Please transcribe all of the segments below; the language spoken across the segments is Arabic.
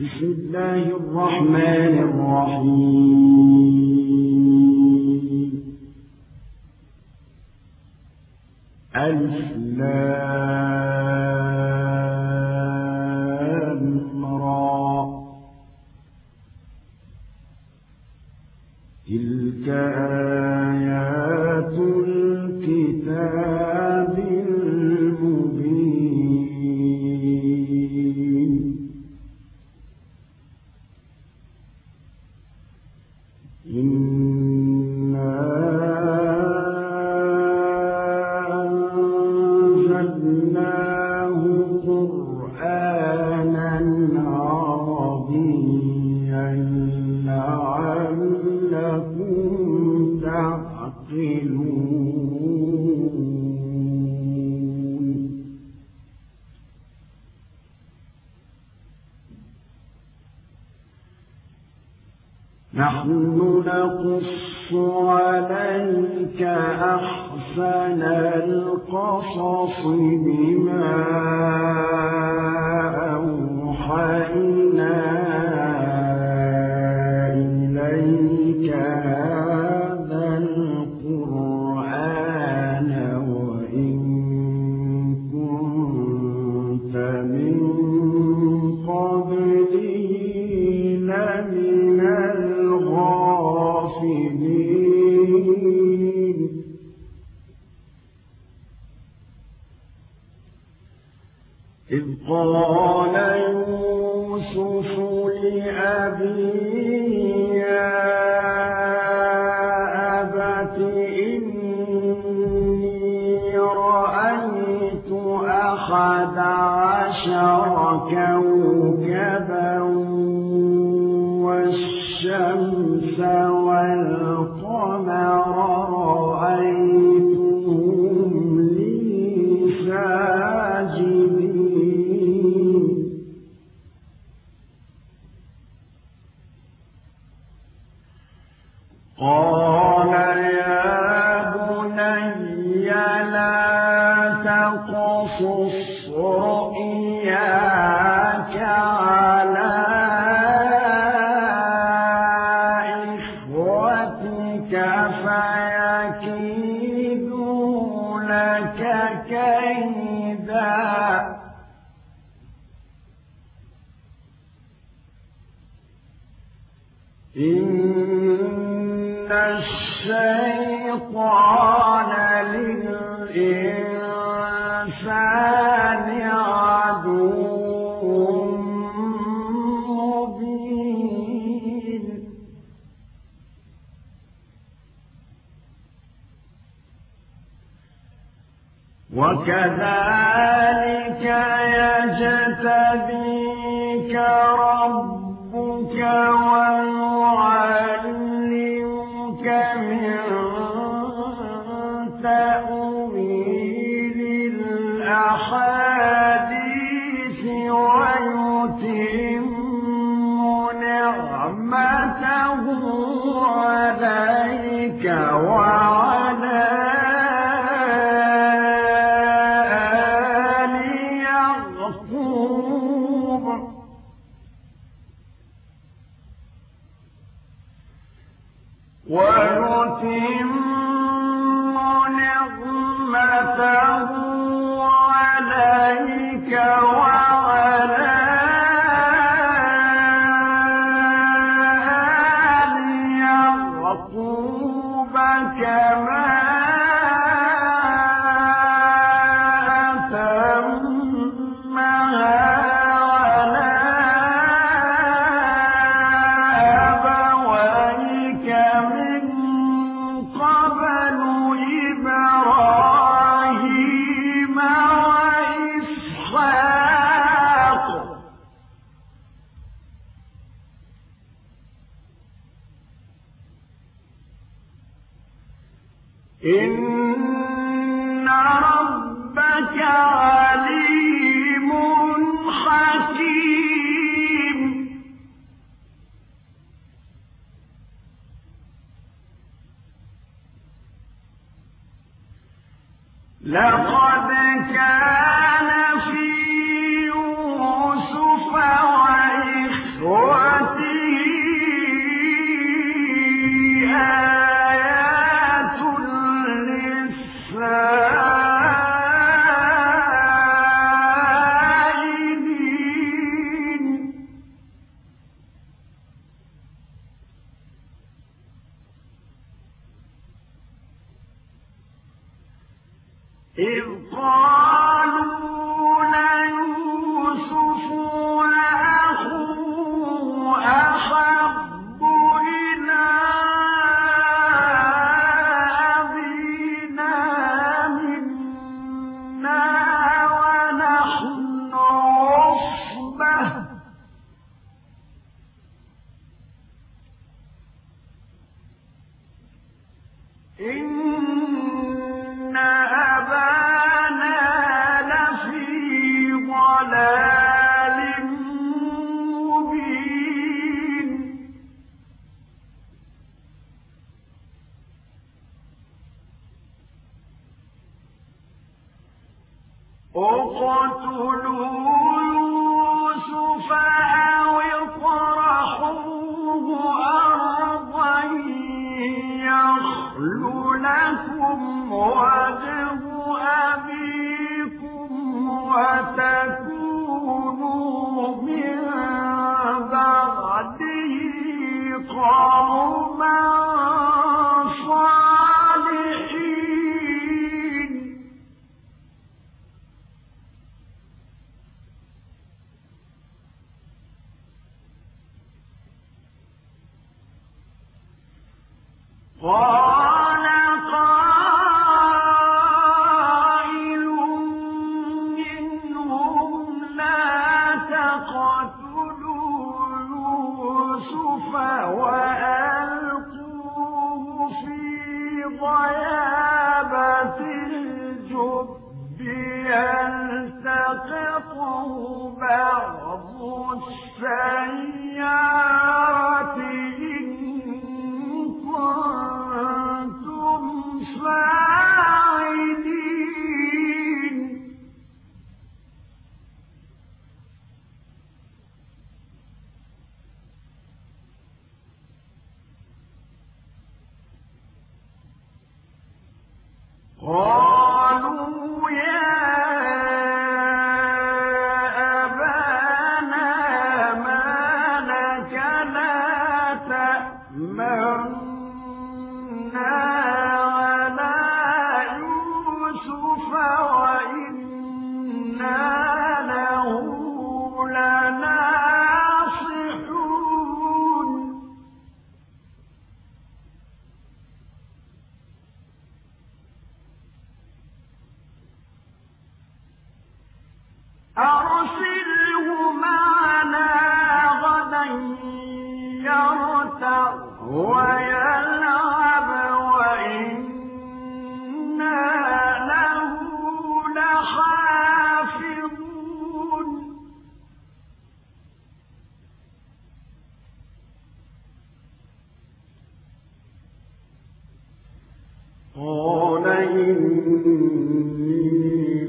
بسم الله الرحمن الرحيم. الم الشيطان للإنسان عدو مبين. وكذلك يجتبيك ربك وانت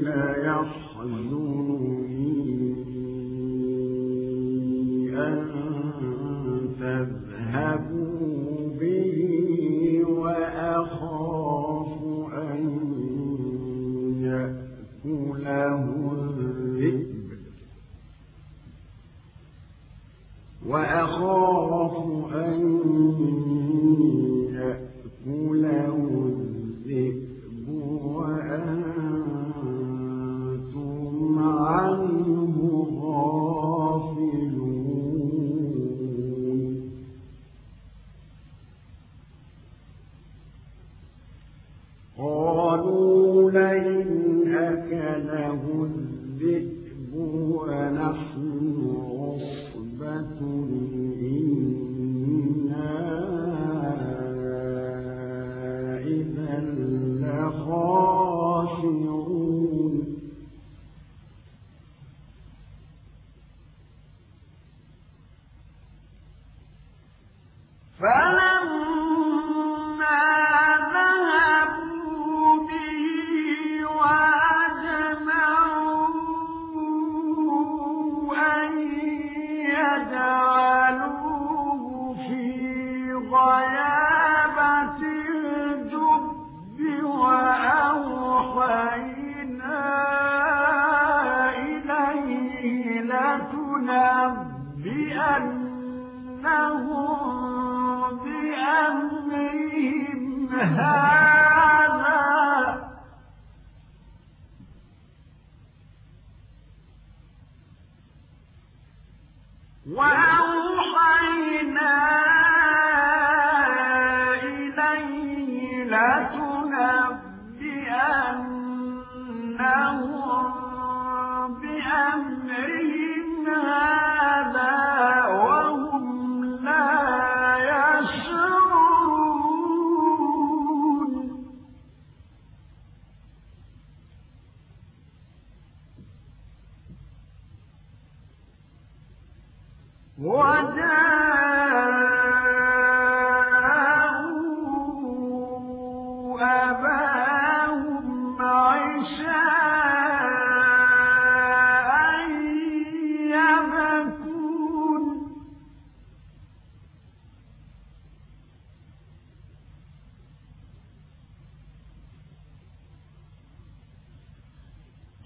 ليحزنون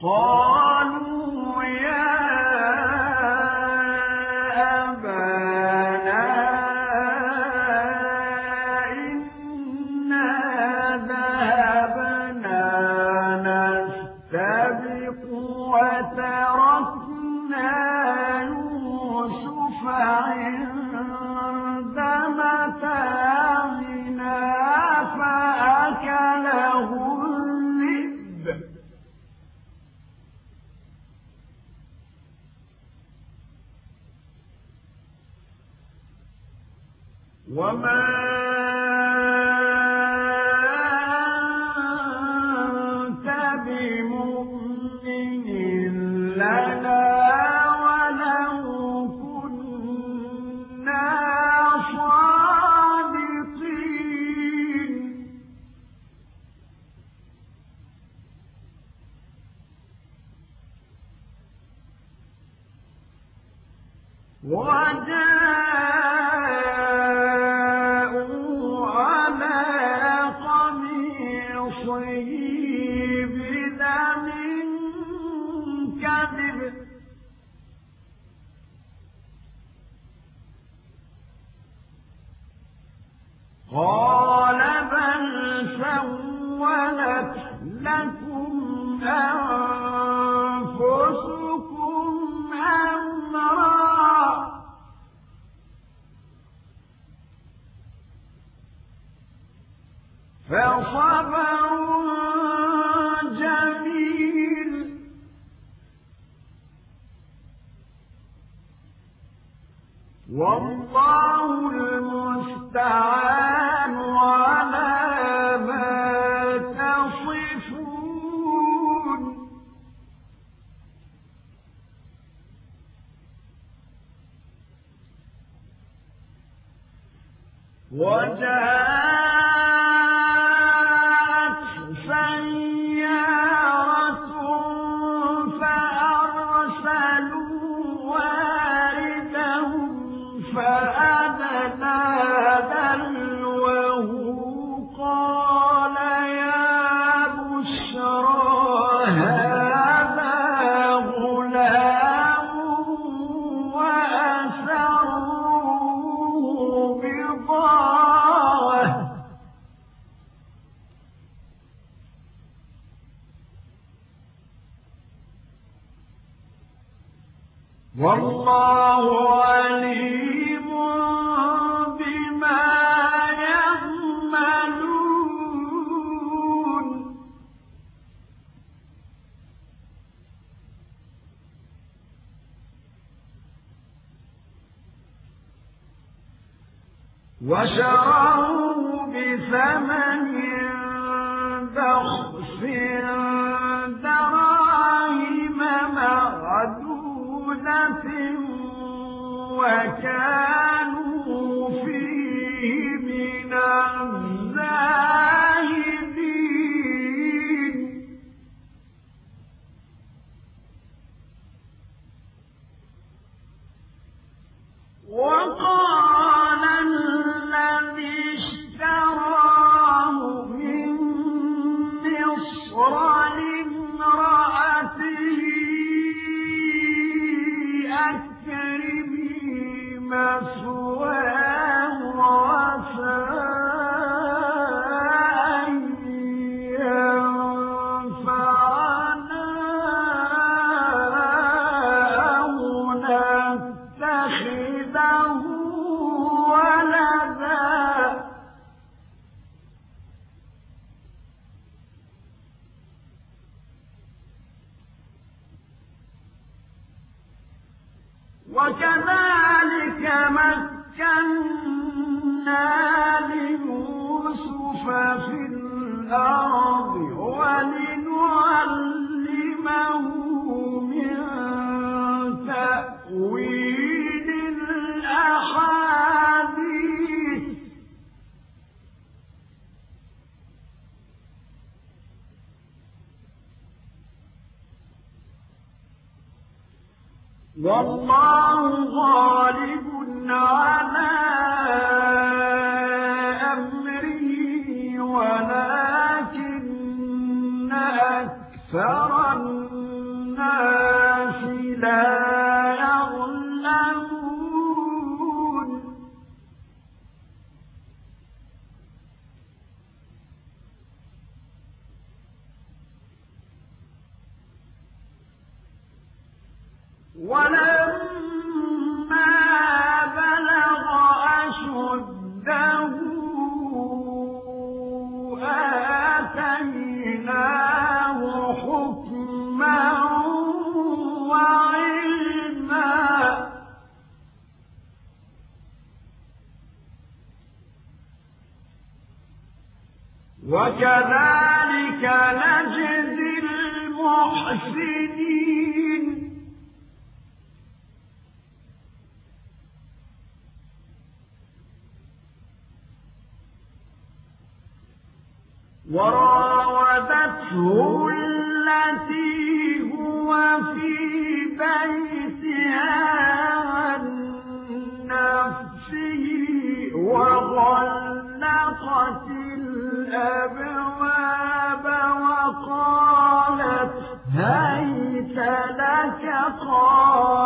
ولنعلمه من تأويل نجزي المحسنين. وراودته التي هو في بيتها عن نفسه وغلقت الأبواب قال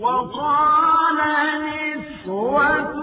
وقال نسوة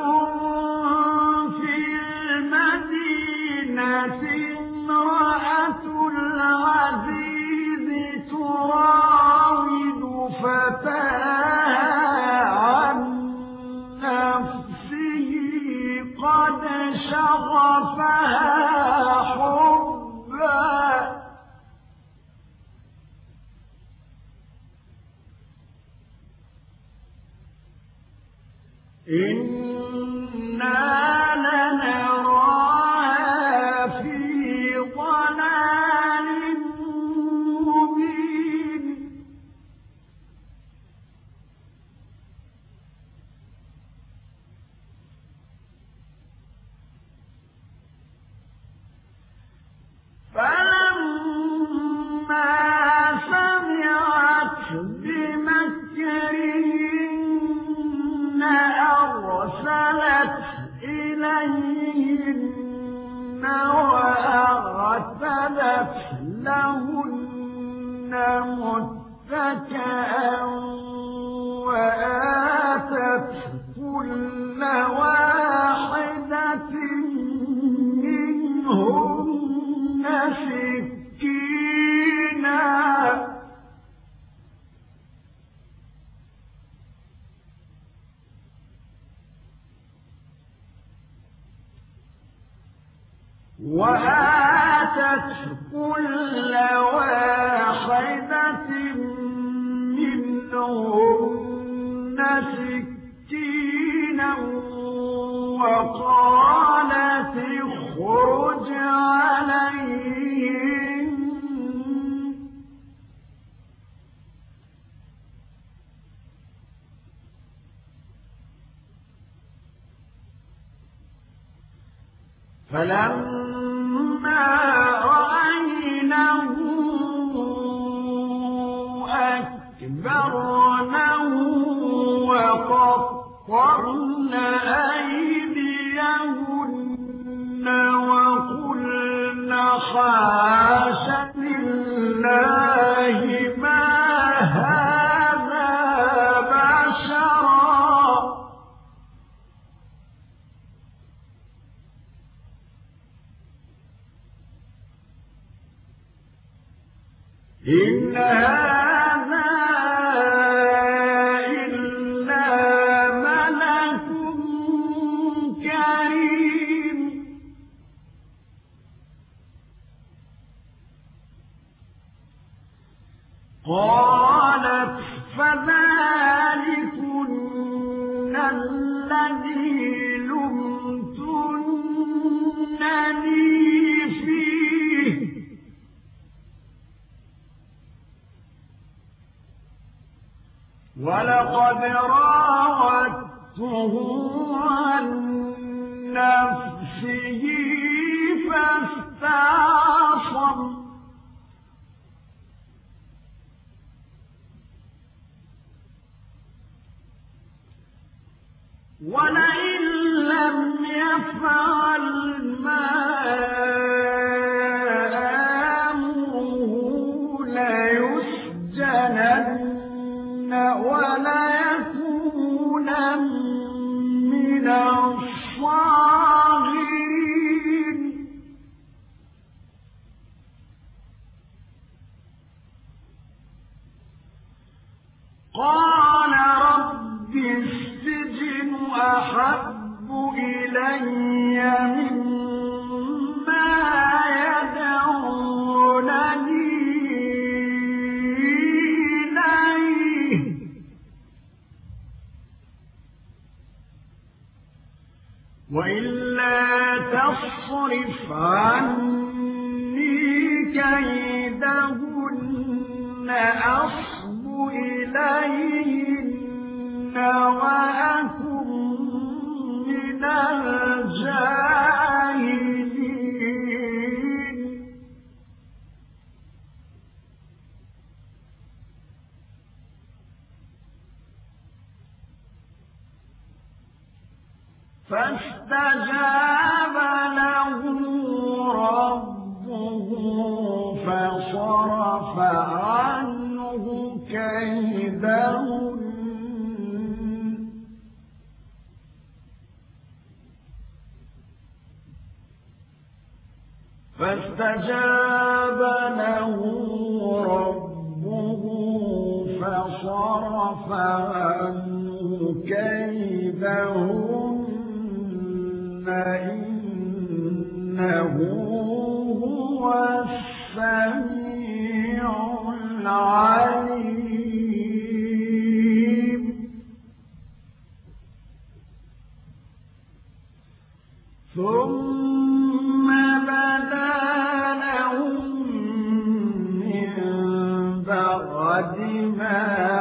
بعد ما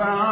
ما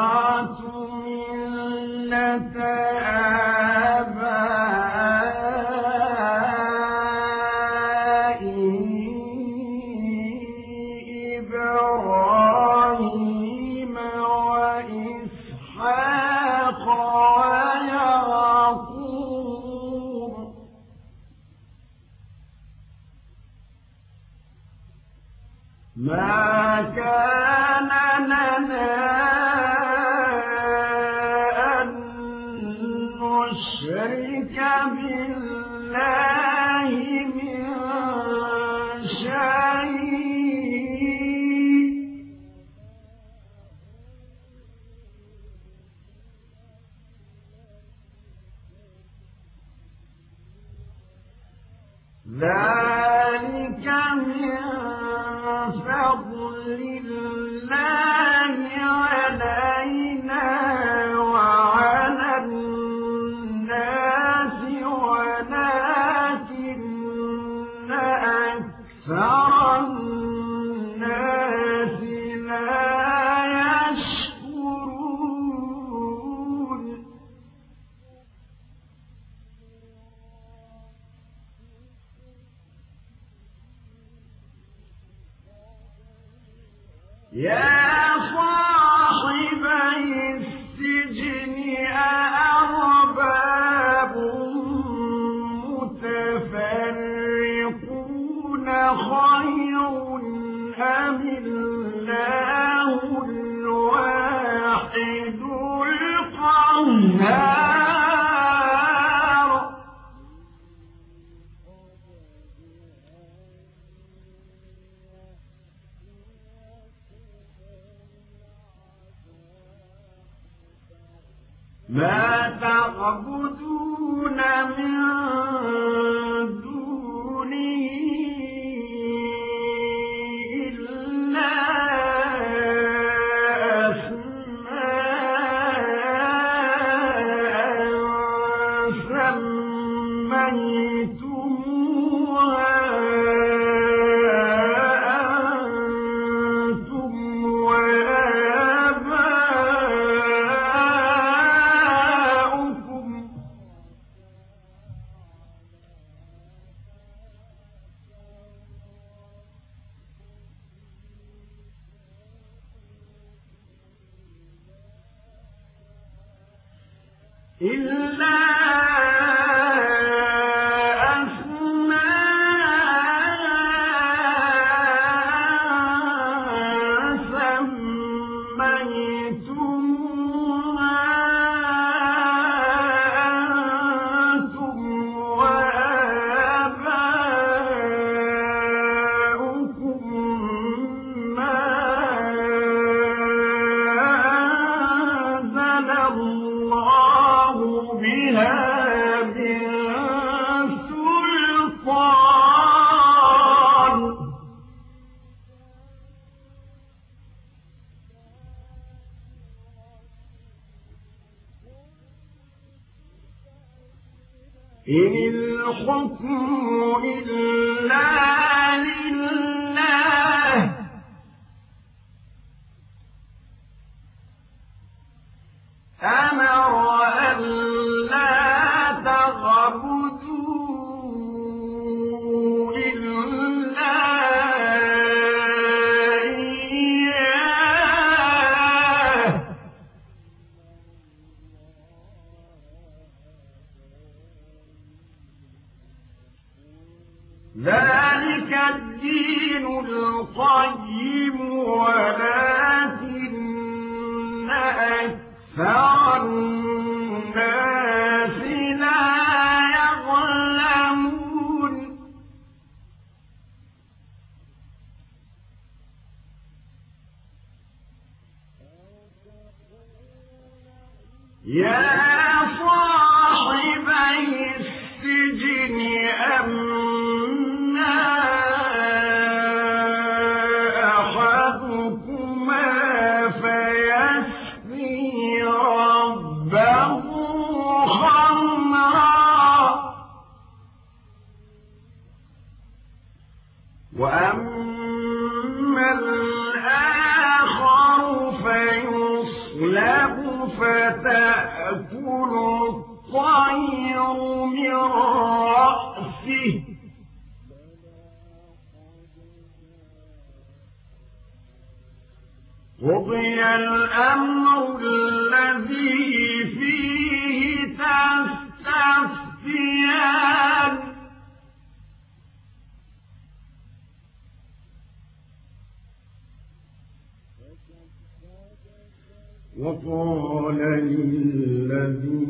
وقال للذي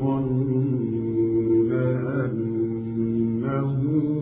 ظن أنه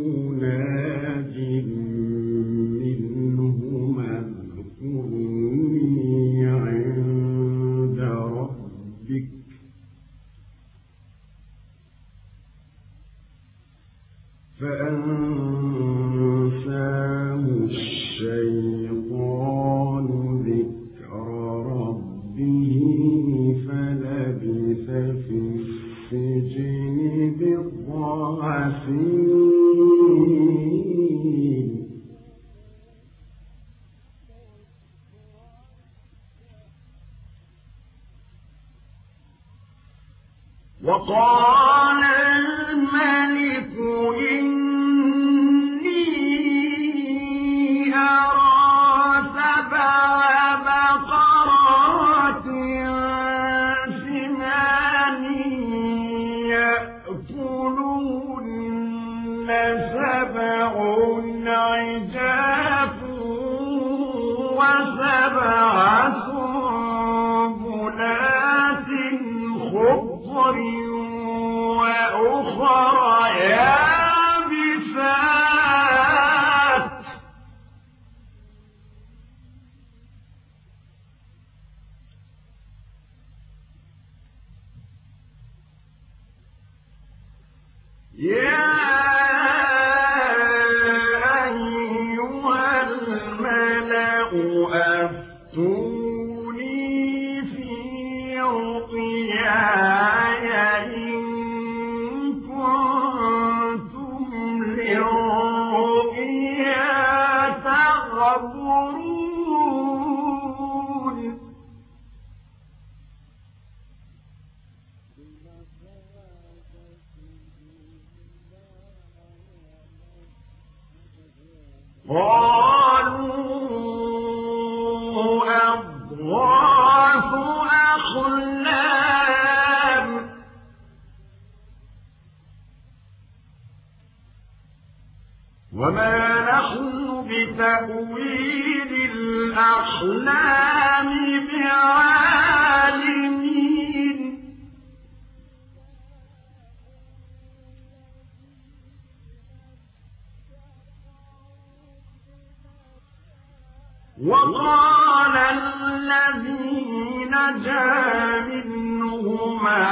منهما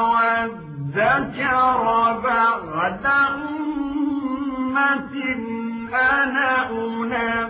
وادكر بعد أمة أنا أنبئ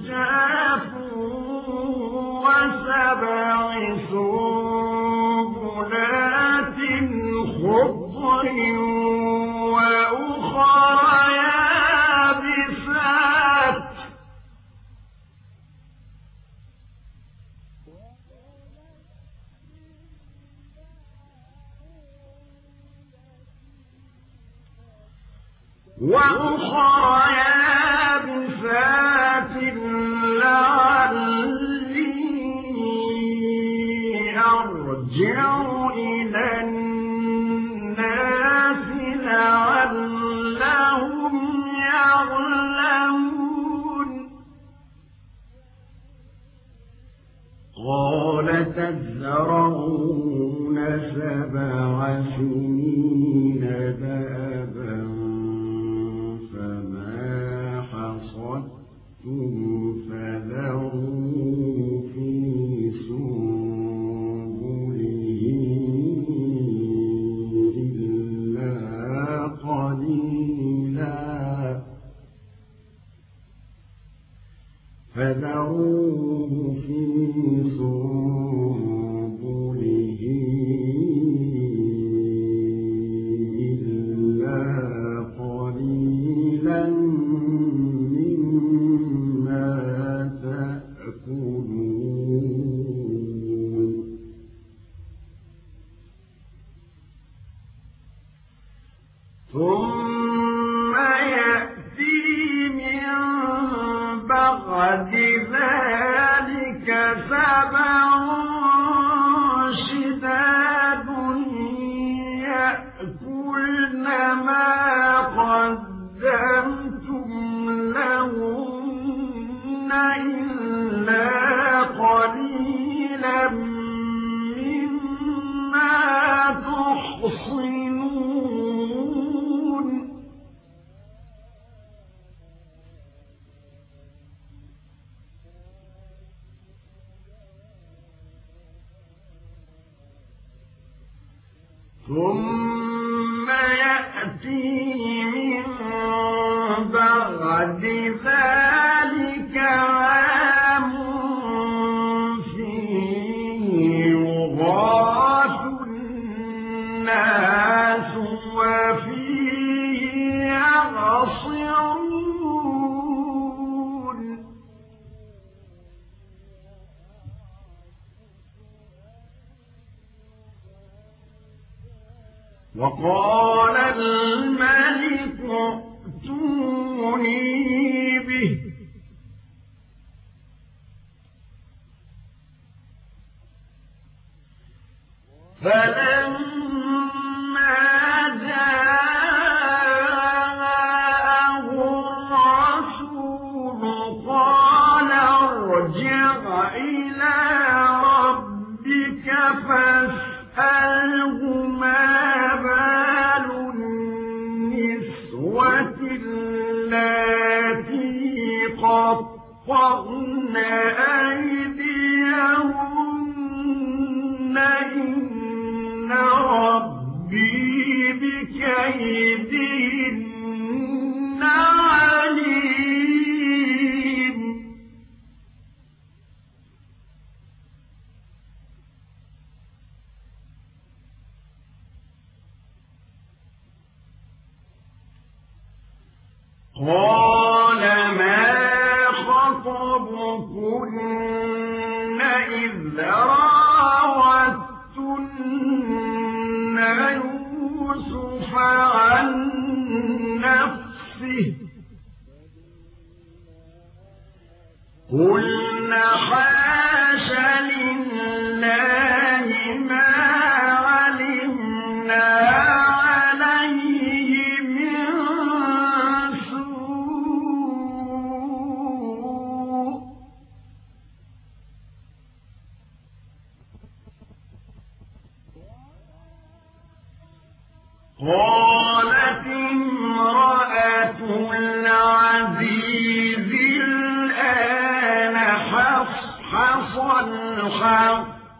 وأخرى لعلي أرجع إلى الناس لعلهم يعلمون. قال تزرعون سبع سنين دأ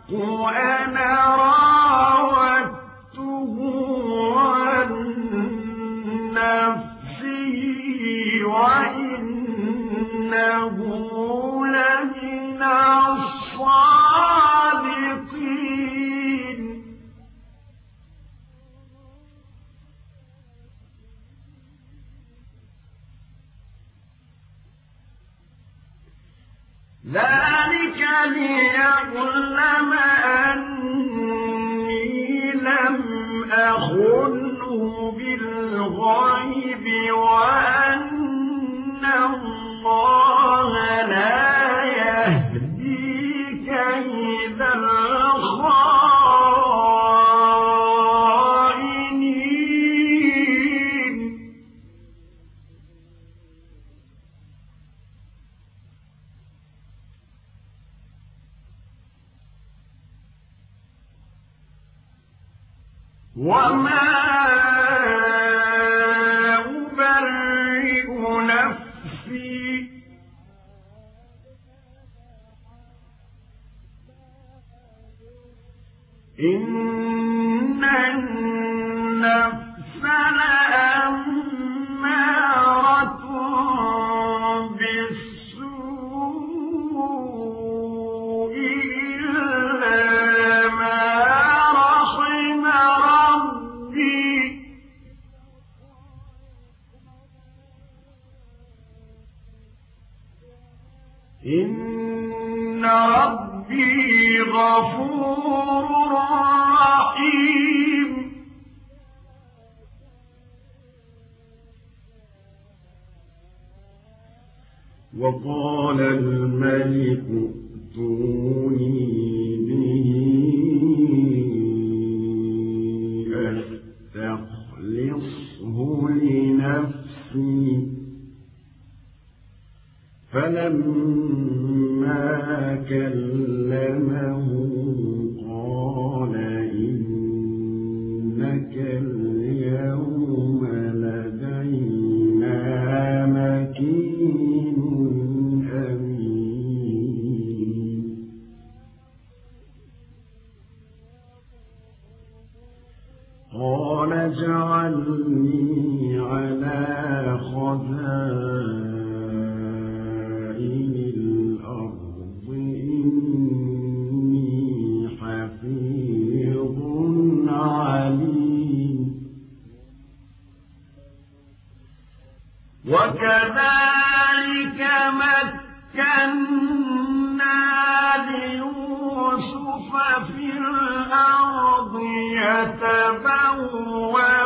وأنا رب ذلك ليعلم أني لم أخنه بالغيب وأن الله وكذلك مكنا ليوسف في الأرض يتبوأ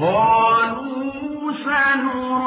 قالوا سنرى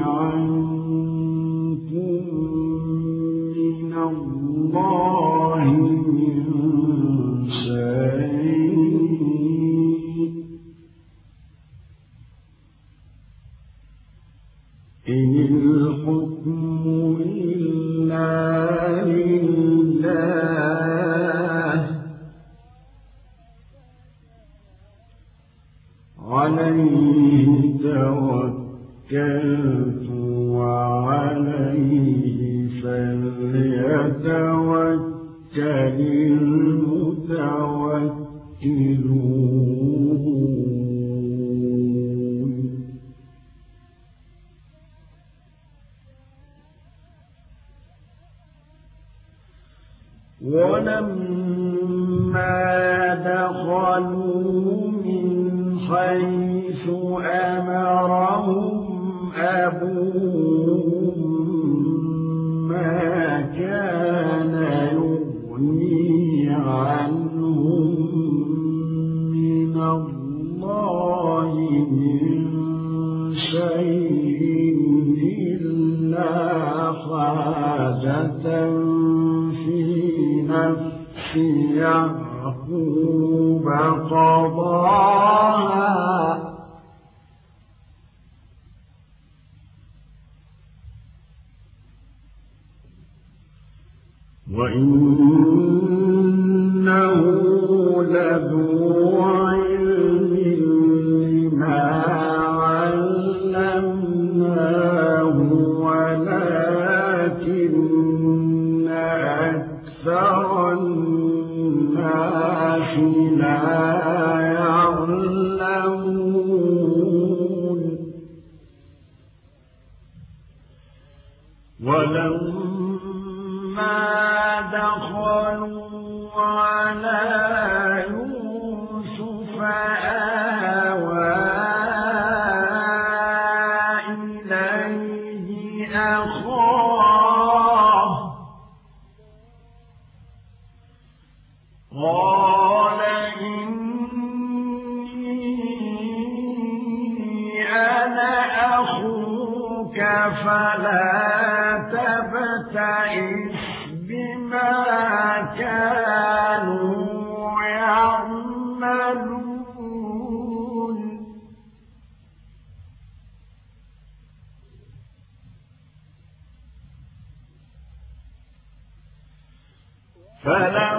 عنكم من الله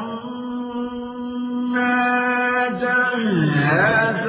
قالوا فما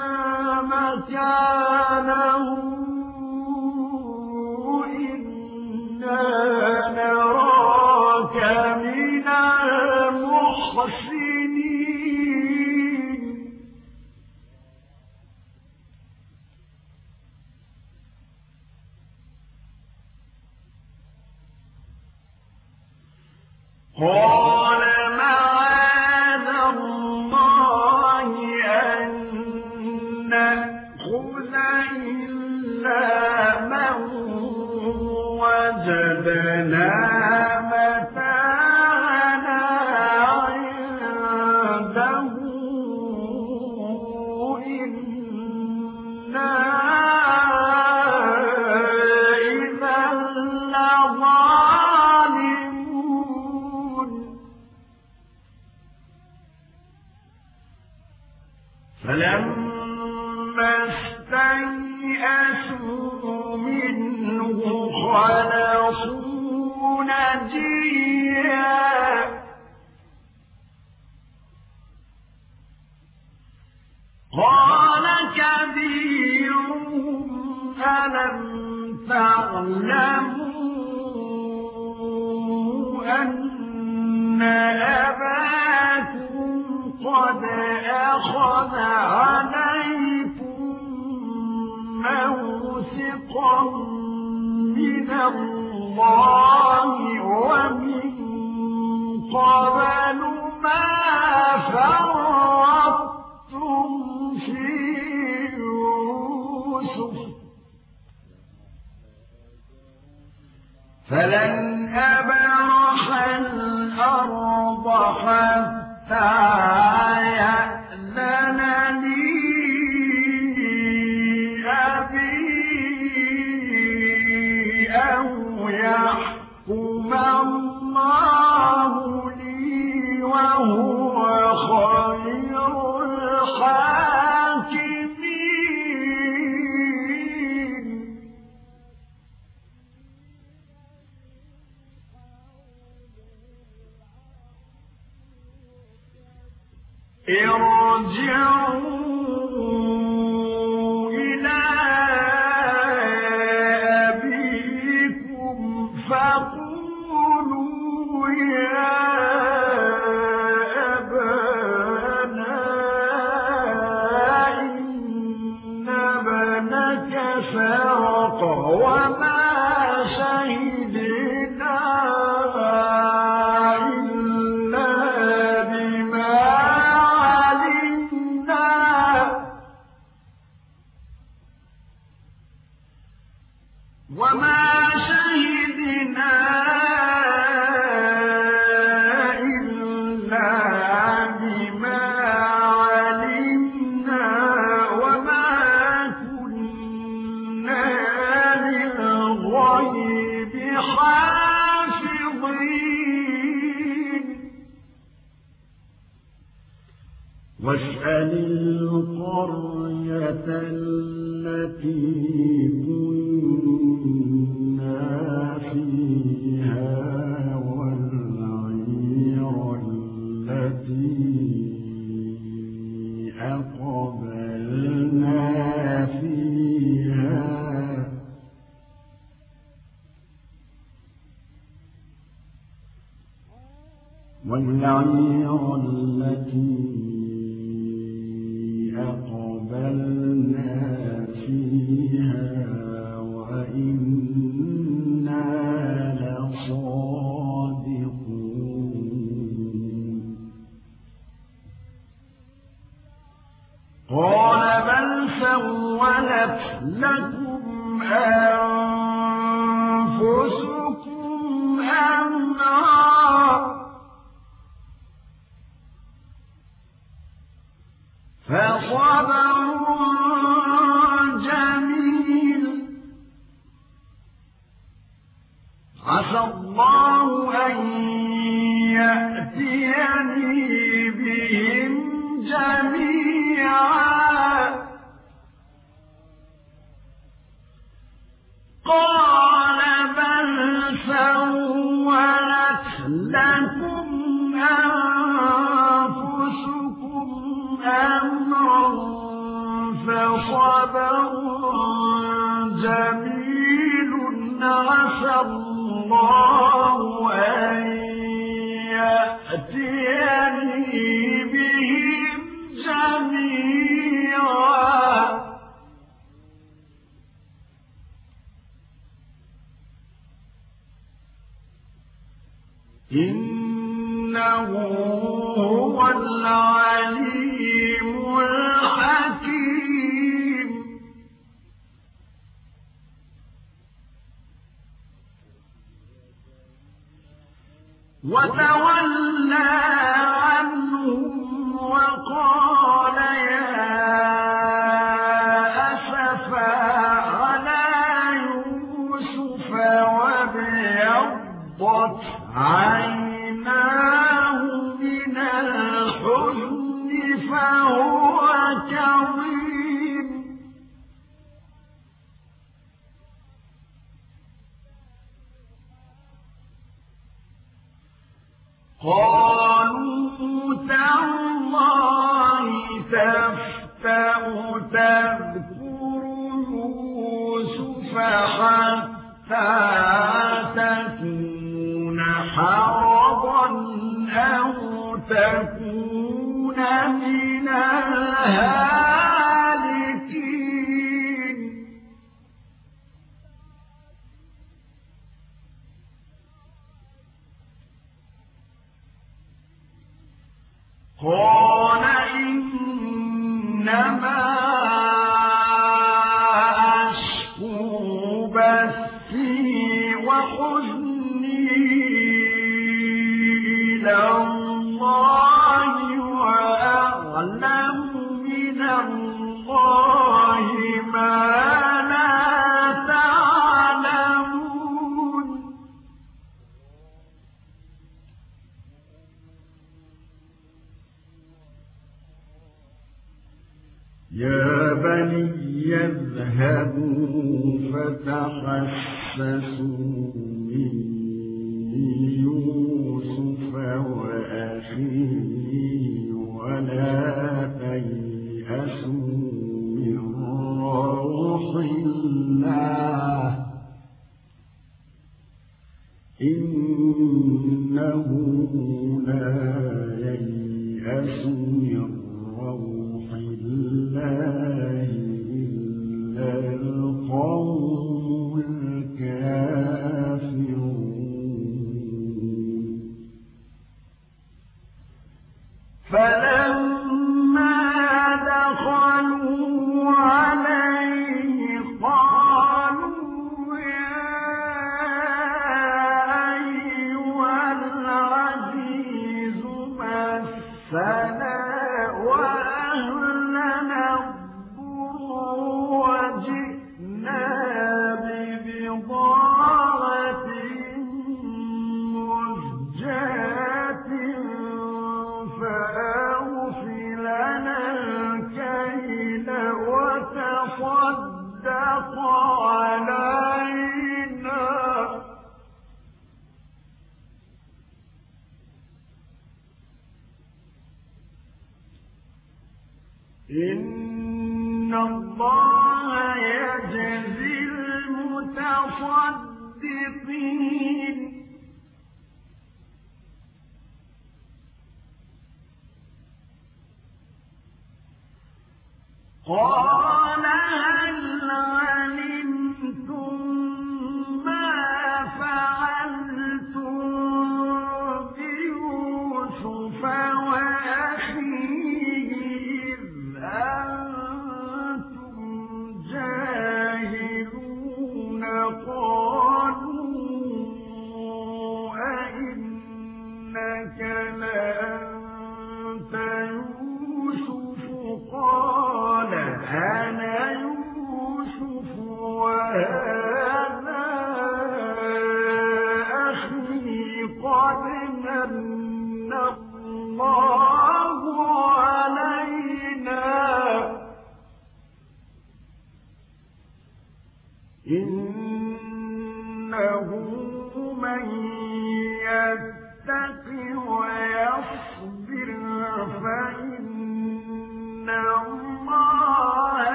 وتولى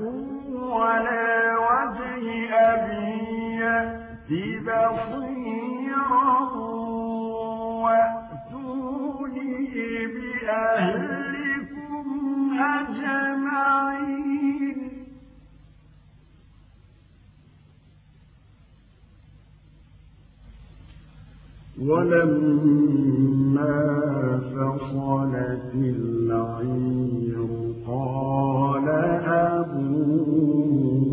ولا وجه بصيرا بأهلكم أجمعين. ولما فصلت العير قال قال أبوه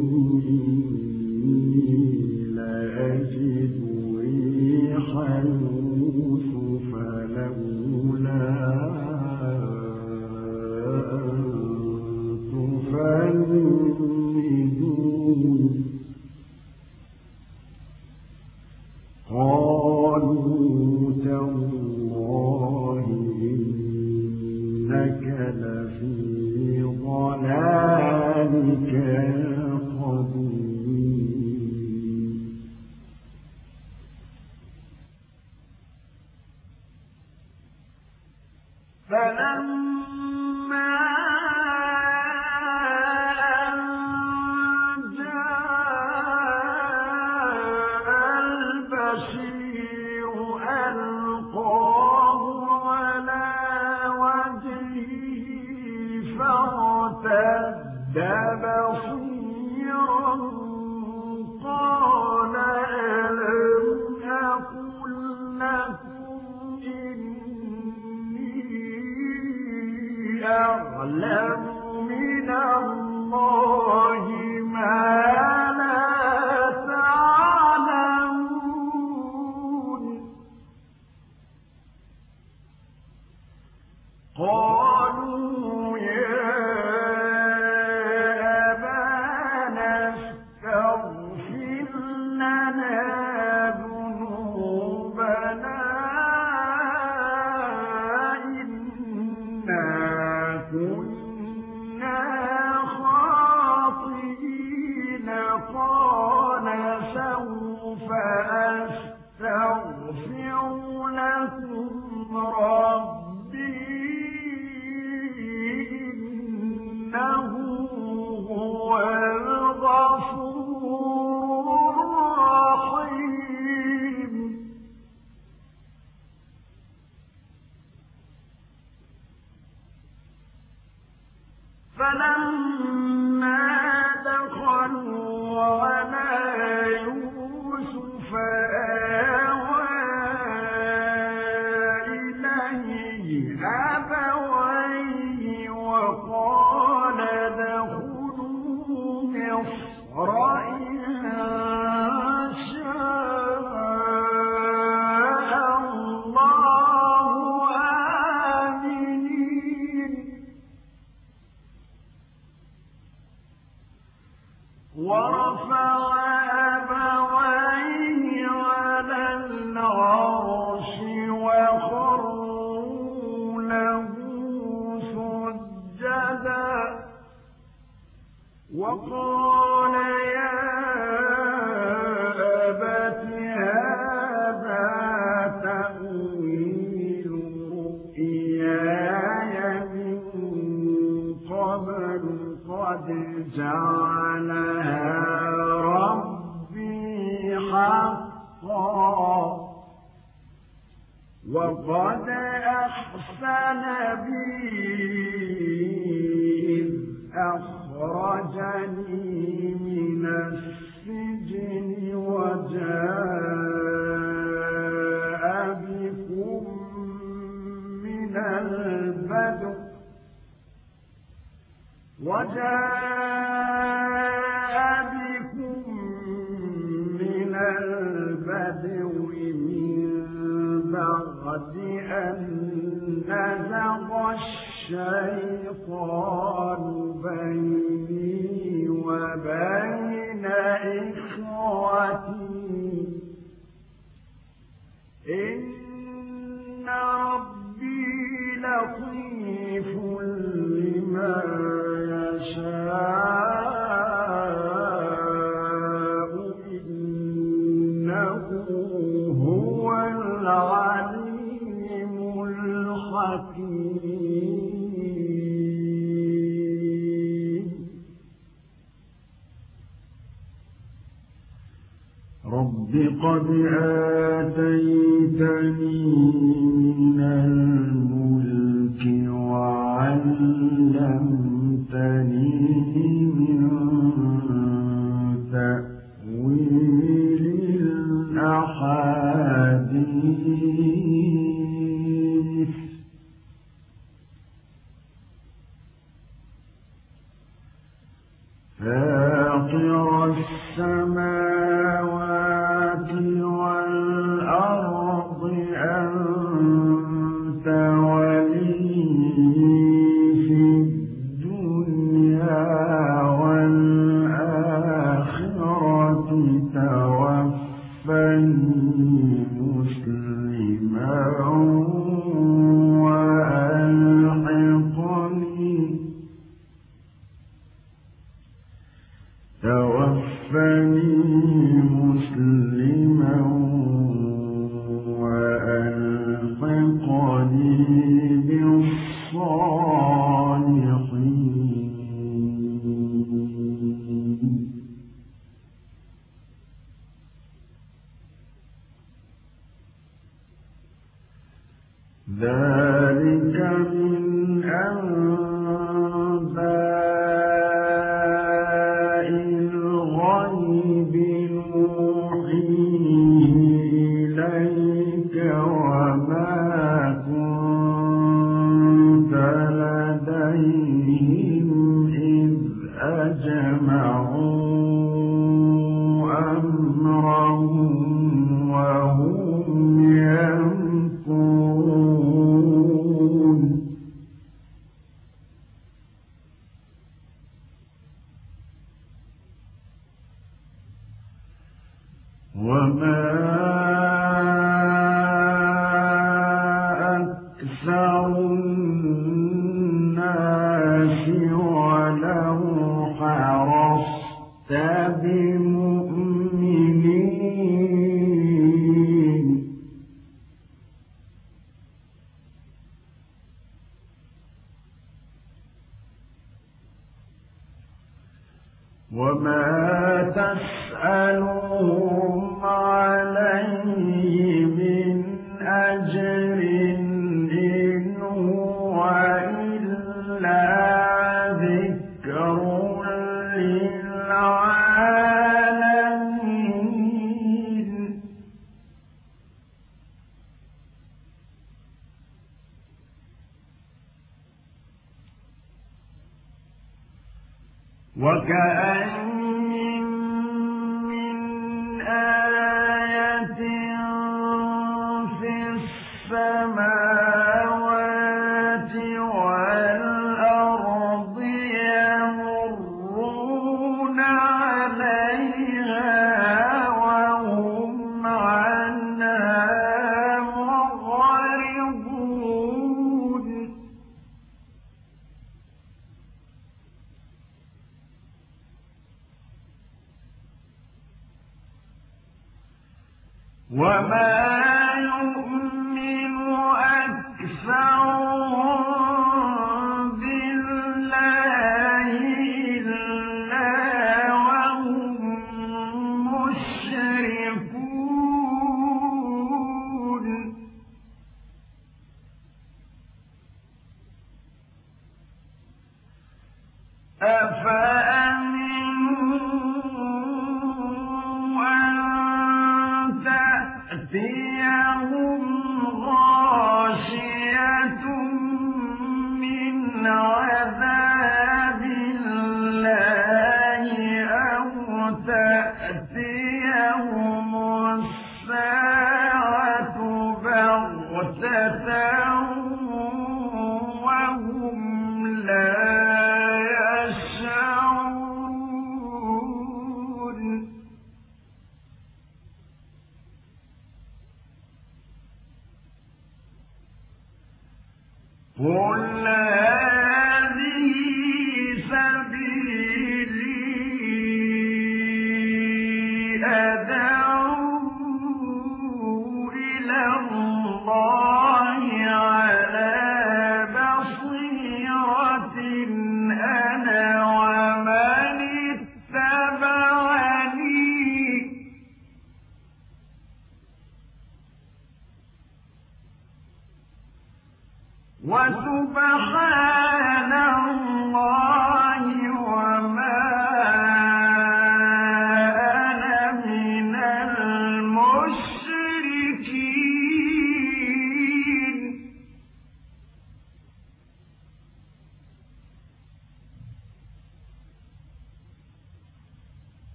ہوں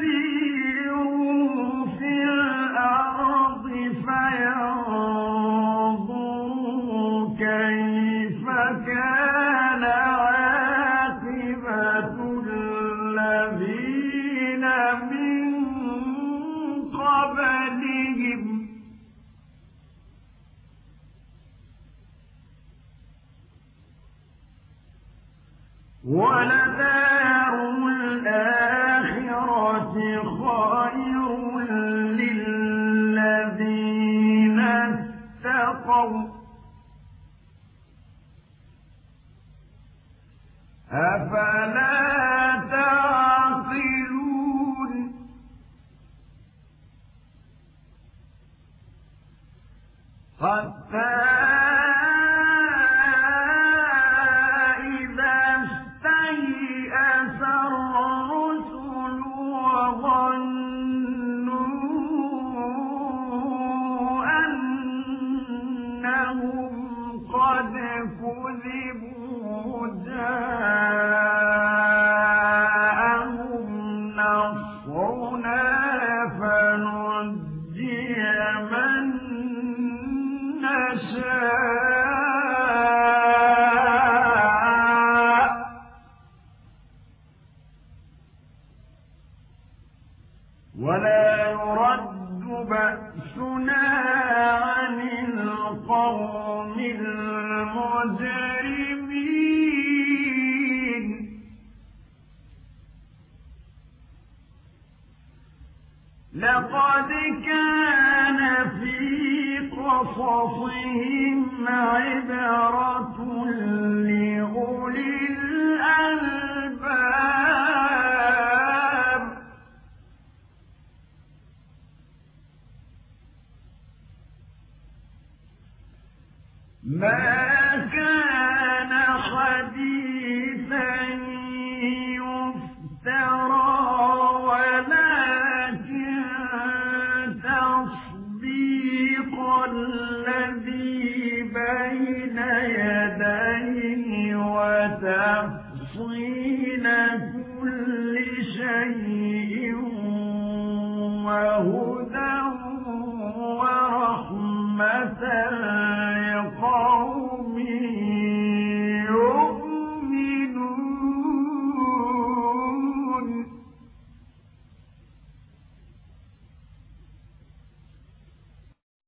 see